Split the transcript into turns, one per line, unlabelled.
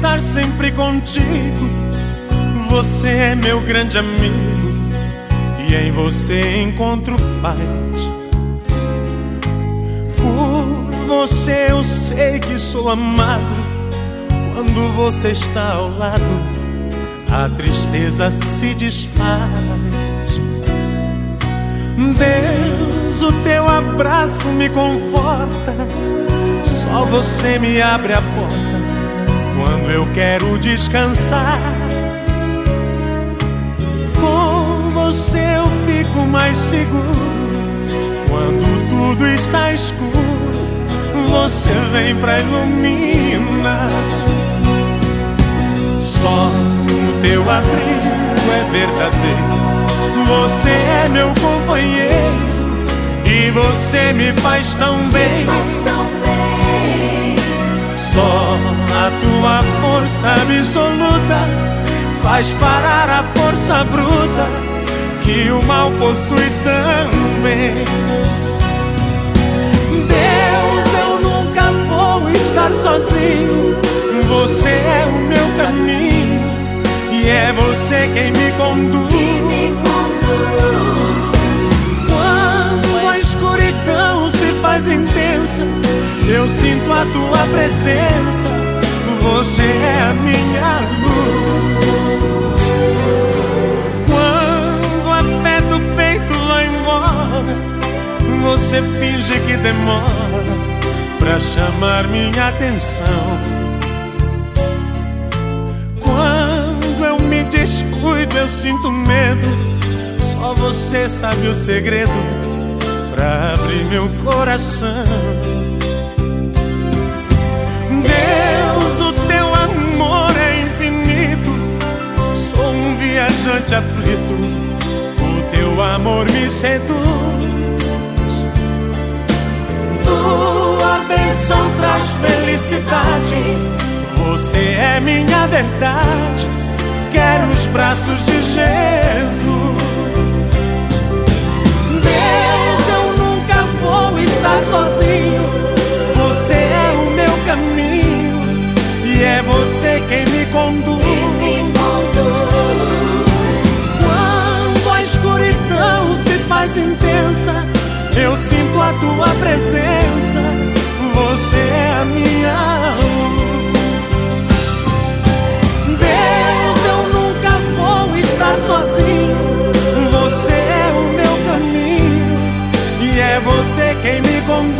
estar sempre contigo. Você é meu grande amigo e em você encontro paz. Por você eu sei que sou amado. Quando você está ao lado, a tristeza se desfaz. Deus, o teu abraço me conforta. Só você me abre a porta quando eu quero descansar. Com você eu fico mais seguro. Quando tudo está escuro, você vem pra iluminar. Só o teu abrigo é verdadeiro. Você é meu companheiro e você me faz tão bem. Só a tua força absoluta faz parar a força bruta que o mal possui também. Deus, eu nunca vou estar sozinho. Você é o meu caminho e é você quem me conduz. Sinto a tua presença. Você é a minha luz. Quando a fé do peito vai embora, você finge que demora pra chamar minha atenção. Quando eu me descuido, eu sinto medo. Só você sabe o segredo pra abrir meu coração. Viajante aflito. O teu amor me seduz. Tua bênção traz felicidade. Você é minha verdade. Quero os braços de Jesus. Deus, eu nunca vou estar sozinho. Você é o meu caminho e é você quem me conduz. Você quem me conduz.